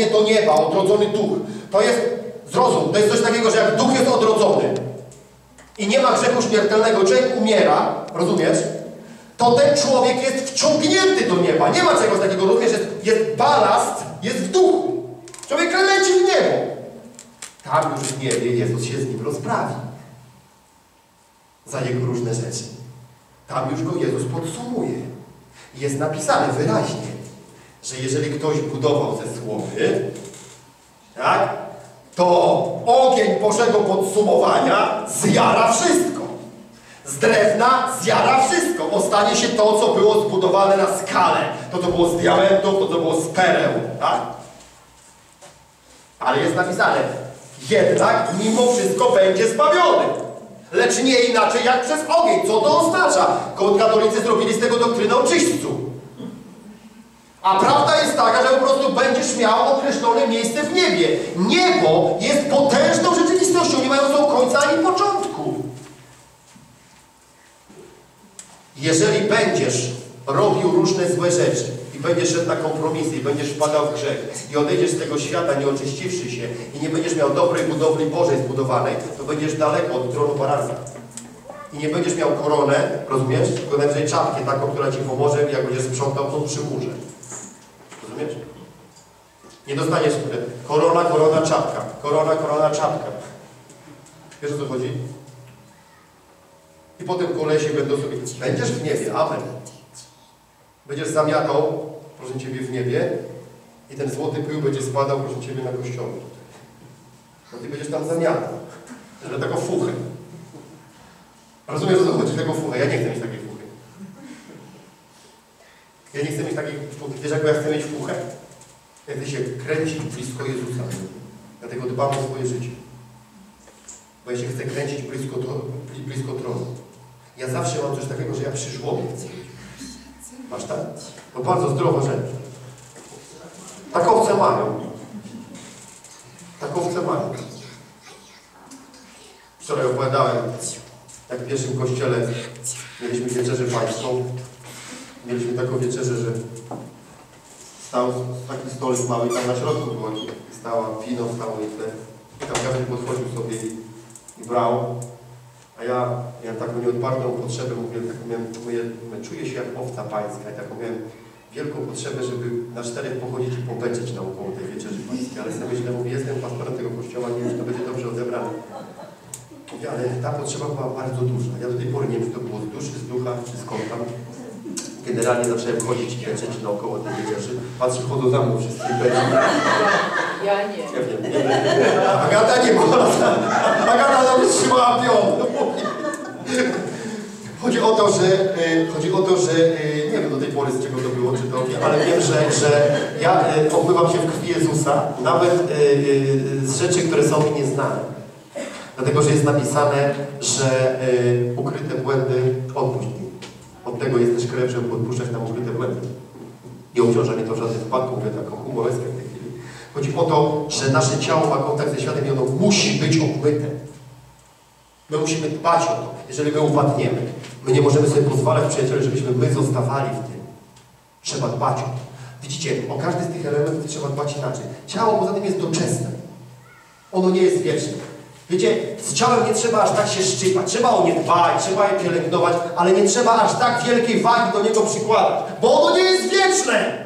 wstępnie do nieba, odrodzony duch. To jest, zrozum, to jest coś takiego, że jak duch jest odrodzony i nie ma grzechu śmiertelnego, człowiek umiera, rozumiesz? To ten człowiek jest wciągnięty do nieba. Nie ma czegoś takiego, rozumiesz? Jest, jest balast, jest w duchu. Człowiek leci w niebo. Tam już w niebie Jezus się z nim rozprawi. Za jego różne rzeczy. Tam już go Jezus podsumuje. Jest napisane wyraźnie, że jeżeli ktoś budował ze słowy, tak, to ogień Bożego podsumowania zjara wszystko. Z drewna zjara wszystko. Ostanie się to, co było zbudowane na skalę. To, co było z diamentów, to, co było z pereł. Tak? Ale jest napisane, jednak mimo wszystko będzie zbawiony. Lecz nie inaczej jak przez ogień. Co to oznacza? Katolicy zrobili z tego doktrynę o. A prawda jest taka, że po prostu będziesz miał określone miejsce w niebie. Niebo jest potężną rzeczywistością, nie mającą końca ani początku. Jeżeli będziesz robił różne złe rzeczy i będziesz szedł na kompromisy i będziesz wpadał w grzech i odejdziesz z tego świata nie oczyściwszy się i nie będziesz miał dobrej budowli Bożej zbudowanej, to będziesz daleko od tronu baranka. I nie będziesz miał koronę, rozumiesz? Tylko najwyżej czapkę taką, która Ci pomoże, jak będziesz sprzątał tą przy murze. Rozumiesz? Nie dostaniesz korona, korona, czapka. Korona, korona, czapka. Wiesz o co chodzi? I potem kolesie będą sobie... Będziesz w niebie, amen. Będziesz zamiatał, proszę Ciebie, w niebie i ten złoty pył będzie spadał, proszę Ciebie, na kościoły. No Ty będziesz tam zamiatał. Że taką fuchę. Rozumiesz o co chodzi? Taką fuchę. Ja nie chcę mieć takiej fuchy. Ja nie chcę mieć takiej fuchy. Wiesz, jak ja chcę mieć fuchę? Ja chcę się kręcić blisko Jezusa. Dlatego dbam o swoje życie. Bo ja się chcę kręcić blisko, blisko tronu. Ja zawsze mam coś takiego, że ja przy żłobie. Masz tak? To bardzo zdrowa rzecz. Tak owce mają. Tak owce mają. Wczoraj opowiadałem, jak w pierwszym kościele mieliśmy wieczerzę pańską. Mieliśmy taką wieczerzę, że stał taki stolik mały i tam na środku było, stała wino, stało i te. I tam każdy podchodził sobie i, i brał. A ja miałem taką nieodpartą potrzebę, mówię, taką miałem, mówię, czuję się jak owca pańska i taką miałem wielką potrzebę, żeby na czterech pochodzić i popęczyć naokoło tej wieczerzy pańskiej. Ale sobie myślę, mówię, jestem pastorem tego kościoła, nie wiem, czy to będzie dobrze odebrane. Mówię, ale ta potrzeba była bardzo duża. Ja do tej pory nie wiem, czy to było z duszy, z ducha, czy skąd tam. Generalnie zacząłem chodzić i pęczyć naokoło tej wieczerzy. Patrzę, chodzą za mną wszyscy pęczą. Ja nie. Nie wiem, nie wiem. Agata nie była. Agata nawet trzymała pion. Chodzi o to, że, y, chodzi o to, że y, nie wiem do tej pory z czego to było, czy to, ale wiem, że, że ja y, obmywam się w krwi Jezusa, nawet z rzeczy, które są mi nieznane. Dlatego, że jest napisane, że ukryte błędy odpuść tego jest też krew, żeby odpuszczać nam ukryte błędy. Nie obciąża to w żadnym wypadku, mówię taką humoreskę w tej chwili. Chodzi o to, że nasze ciało ma kontakt ze światem i ono musi być obmyte. My musimy dbać o to, jeżeli my upadniemy. My nie możemy sobie pozwalać, przyjaciele, żebyśmy my zostawali w tym. Trzeba dbać o to. Widzicie, o każdy z tych elementów trzeba dbać inaczej. Ciało poza tym jest doczesne. Ono nie jest wieczne. Wiecie, z ciałem nie trzeba aż tak się szczypać. Trzeba o nie dbać, trzeba je pielęgnować, ale nie trzeba aż tak wielkiej wagi do niego przykładać, bo ono nie jest wieczne.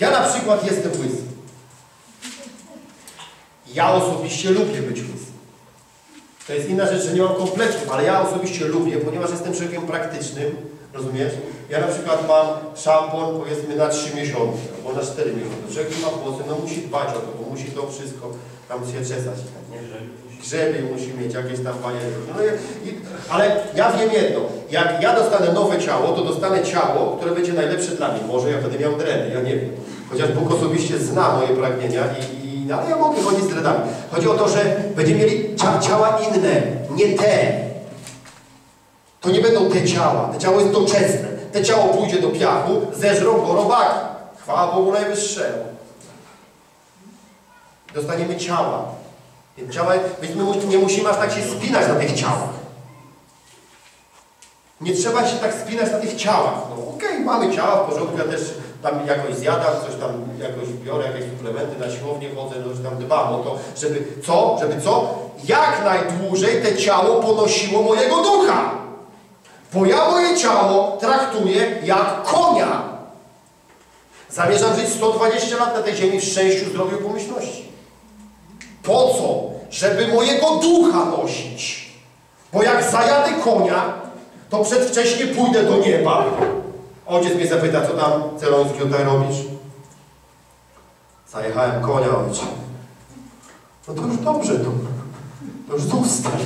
Ja na przykład jestem łysy. Ja osobiście lubię być łysy. To jest inna rzecz, że nie mam kompleksów, ale ja osobiście lubię, ponieważ jestem człowiekiem praktycznym, rozumiesz? Ja na przykład mam szampon powiedzmy na 3 miesiące, albo na 4 miesiące. Człowiek ma włosy, no musi dbać o to, bo musi to wszystko tam się czesać. Nie? Grzeby musi mieć, jakieś tam bajery. No ale ja wiem jedno, jak ja dostanę nowe ciało, to dostanę ciało, które będzie najlepsze dla mnie. Może ja będę miał dredy, ja nie wiem. Chociaż Bóg osobiście zna moje pragnienia i, i ale ja mogę chodzić z dredami. Chodzi o to, że będziemy mieli cia ciała inne, nie te. To nie będą te ciała. Te ciało jest doczesne. Te ciało pójdzie do piachu, zeżrą go robaki. Chwała Bogu Najwyższemu. Dostaniemy ciała. Ciała, więc my nie musimy aż tak się spinać na tych ciałach. Nie trzeba się tak spinać na tych ciałach. No okej, okay, mamy ciała w porządku, ja też tam jakoś zjadam, coś tam jakoś biorę, jakieś suplementy na siłownię chodzę, no, że tam dbam o to, żeby co? Żeby co? Jak najdłużej te ciało ponosiło mojego ducha. Bo ja moje ciało traktuję jak konia. Zamierzam żyć 120 lat na tej ziemi w szczęściu, zdrowiu i pomyślności. Po co? Żeby mojego ducha nosić. Bo jak zajadę konia, to przedwcześnie pójdę do nieba. Ojciec mnie zapyta, co tam Celoński tutaj robisz? Zajechałem konia, ojcze. No to już dobrze, to, to już zostań.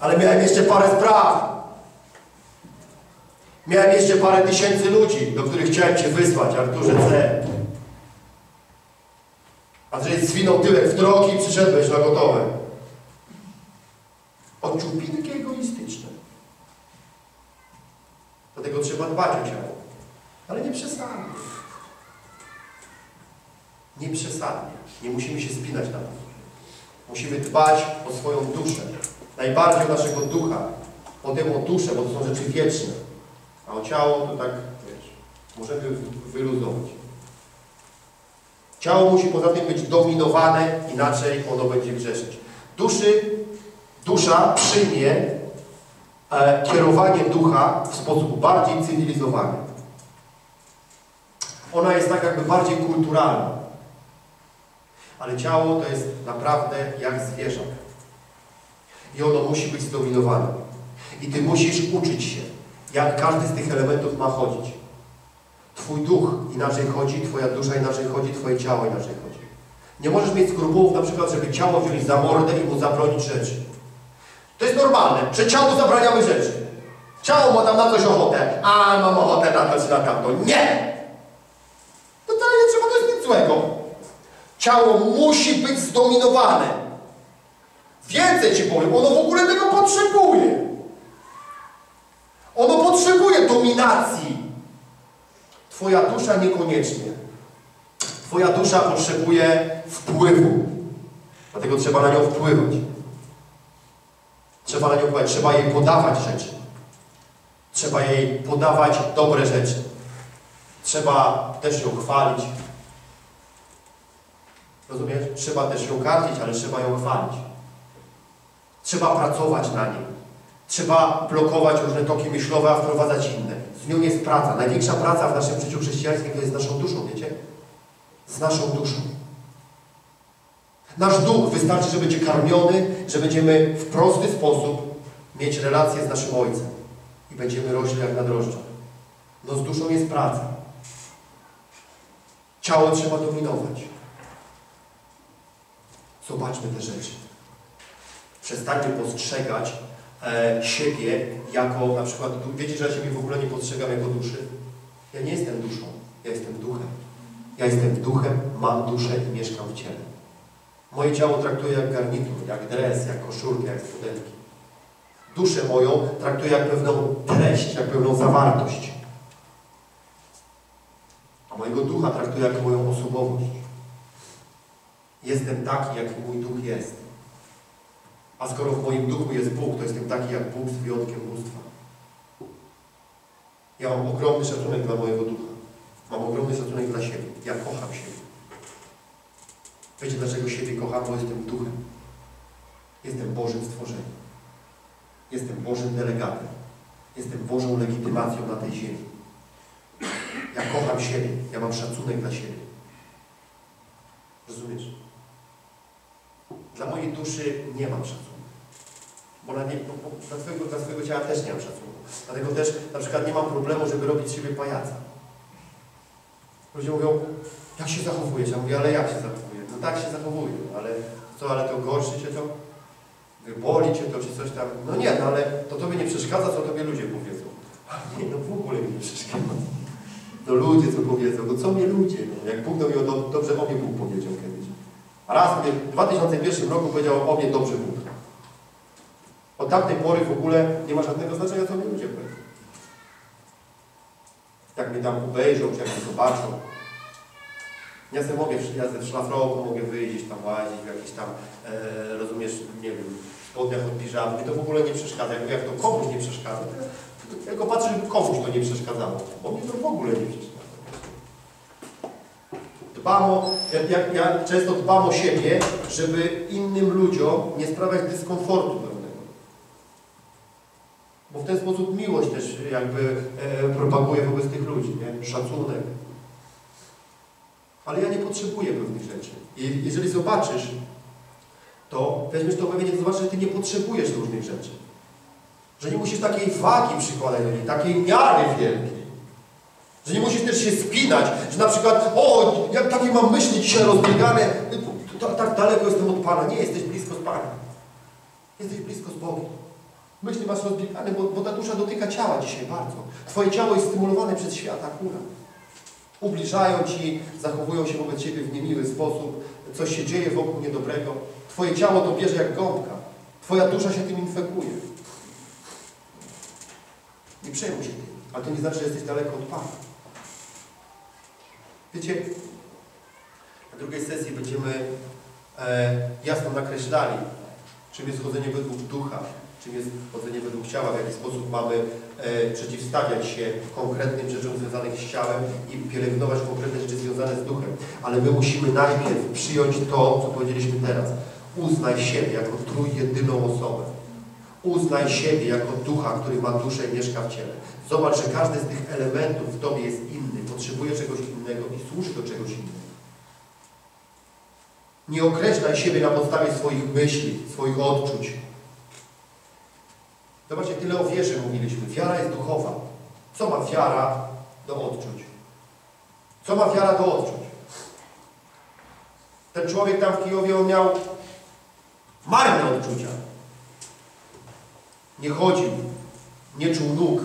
Ale miałem jeszcze parę spraw. Miałem jeszcze parę tysięcy ludzi, do których chciałem Cię wysłać, Arturze C. Andrzej zwinął tyłek w drogi i przyszedłeś na gotowe. Odczupinki egoistyczne. Dlatego trzeba dbać o ciało. Ale nie przesadnie. Nie przesadnie. Nie musimy się spinać na to. Musimy dbać o swoją duszę. Najbardziej o naszego ducha. Potem o duszę, bo to są rzeczy wieczne. A o ciało to tak, wiesz, możemy wy- wyluzować. Ciało musi poza tym być dominowane, inaczej ono będzie grzeszyć. Duszy, dusza przyjmie e, kierowanie ducha w sposób bardziej cywilizowany. Ona jest tak jakby bardziej kulturalna. Ale ciało to jest naprawdę jak zwierzak. I ono musi być zdominowane. I Ty musisz uczyć się, jak każdy z tych elementów ma chodzić. Twój duch inaczej chodzi, Twoja dusza inaczej chodzi, Twoje ciało inaczej chodzi. Nie możesz mieć skrupułów na przykład, żeby ciało wziąć za mordę i mu zabronić rzeczy. To jest normalne, że ciału zabraniamy rzeczy. Ciało ma tam na coś ochotę, a mam ochotę na to czy na tamto. Nie! No to nie trzeba, to jest nic złego. Ciało musi być zdominowane. Więcej Ci powiem, ono w ogóle tego potrzebuje. Ono potrzebuje dominacji. Twoja dusza niekoniecznie. Twoja dusza potrzebuje wpływu. Dlatego trzeba na nią wpływać. Trzeba na nią wpływać. Trzeba jej podawać rzeczy. Trzeba jej podawać dobre rzeczy. Trzeba też ją chwalić. Rozumiesz? Trzeba też ją karcić, ale trzeba ją chwalić. Trzeba pracować na niej. Trzeba blokować różne toki myślowe, a wprowadzać inne. Z nią jest praca. Największa praca w naszym życiu chrześcijańskim to jest z naszą duszą, wiecie? Z naszą duszą. Nasz duch wystarczy, że będzie karmiony, że będziemy w prosty sposób mieć relację z naszym Ojcem. I będziemy rośli jak na drożdżach. No z duszą jest praca. Ciało trzeba dominować. Zobaczmy te rzeczy. Przestańmy postrzegać siebie jako na przykład, wiecie, że ja siebie w ogóle nie postrzegam jako duszy? Ja nie jestem duszą, ja jestem duchem. Ja jestem duchem, mam duszę i mieszkam w ciele. Moje ciało traktuję jak garnitur, jak dres, jak koszulkę, jak spodenki. Duszę moją traktuję jak pewną treść, jak pewną zawartość. A mojego ducha traktuję jako moją osobowość. Jestem taki, jaki mój duch jest. A skoro w moim duchu jest Bóg, to jestem taki jak Bóg z wyjątkiem bóstwa. Ja mam ogromny szacunek dla mojego ducha. Mam ogromny szacunek dla siebie. Ja kocham siebie. Wiecie dlaczego siebie kocham? Bo jestem duchem. Jestem Bożym stworzeniem. Jestem Bożym delegatem. Jestem Bożą legitymacją na tej ziemi. Ja kocham siebie. Ja mam szacunek dla siebie. Rozumiesz? Dla mojej duszy nie mam szacunku. Bo, na nie, bo, bo dla, swojego, dla swojego ciała też nie mam szacunku. Dlatego też na przykład nie mam problemu, żeby robić z siebie pajaca. Ludzie mówią, jak się zachowujesz? Ja mówię, ale jak się zachowuję? No tak się zachowuję, ale co, ale to gorszy cię to? Boli cię to, czy coś tam? No nie, no ale to tobie nie przeszkadza, co tobie ludzie powiedzą. A nie, no w ogóle mi nie przeszkadza. No ludzie co powiedzą, no co mnie ludzie? No, jak Bóg do mnie, do, dobrze o mnie Bóg powiedział kiedyś. A raz w 2001 roku powiedział o mnie dobrze Bóg. Od tamtej pory w ogóle nie ma żadnego znaczenia, co mnie ludzie powiedzą. Jak mnie tam obejrzą, czy jak mnie zobaczą. Ja sobie mogę, ja ze szlafroku mogę wyjść, tam łazić, w jakiś tam, e, rozumiesz, nie wiem, spodniach od piżamy. Mi to w ogóle nie przeszkadza. Jak, jak to komuś nie przeszkadza, to tylko patrzę, żeby komuś to nie przeszkadzało. Bo mi to w ogóle nie przeszkadza. Dbam o, ja, ja, ja często dbam o siebie, żeby innym ludziom nie sprawiać dyskomfortu w ten sposób miłość też jakby e, wobec tych ludzi, nie? Szacunek. Ale ja nie potrzebuję pewnych rzeczy. I jeżeli zobaczysz, to weźmiesz to to zobaczysz, że Ty nie potrzebujesz różnych rzeczy. Że nie musisz takiej wagi przykładać takiej miary wielkiej. Że nie musisz też się spinać, że na przykład, o, jak takie mam myśli dzisiaj rozbiegane, tak, tak daleko jestem od Pana. Nie, jesteś blisko z Panem. Jesteś blisko z Bogiem. Myśli masz rozbiegane, bo, bo ta dusza dotyka ciała dzisiaj bardzo. Twoje ciało jest stymulowane przez świat akurat. Ubliżają Ci, zachowują się wobec Ciebie w niemiły sposób, coś się dzieje wokół niedobrego. Twoje ciało to bierze jak gąbka. Twoja dusza się tym infekuje. Nie przejmuj się tym, ale to nie znaczy, że jesteś daleko od Pana. Wiecie, na drugiej sesji będziemy e, jasno nakreślali, czym jest chodzenie według ducha, czym jest chodzenie według ciała, w jaki sposób mamy e, przeciwstawiać się konkretnym rzeczom związanych z ciałem i pielęgnować konkretne rzeczy związane z duchem. Ale my musimy najpierw przyjąć to, co powiedzieliśmy teraz. Uznaj siebie jako trójjedyną osobę. Uznaj siebie jako ducha, który ma duszę i mieszka w ciele. Zobacz, że każdy z tych elementów w Tobie jest inny, potrzebuje czegoś innego i służy do czegoś innego. Nie określaj siebie na podstawie swoich myśli, swoich odczuć. Zobaczcie, tyle o wierze mówiliśmy. Wiara jest duchowa. Co ma wiara do odczuć? Co ma wiara do odczuć? Ten człowiek tam w Kijowie, on miał marne odczucia. Nie chodził, nie czuł nóg.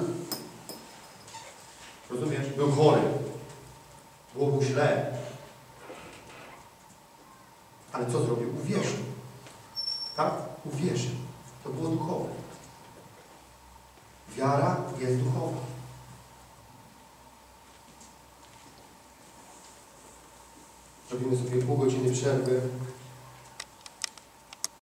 Rozumiesz? Był chory. Było mu źle. Ale co zrobił? Uwierzył. Tak? Uwierzył. To było duchowe. Wiara jest duchowa. Robimy sobie pół godziny przerwy.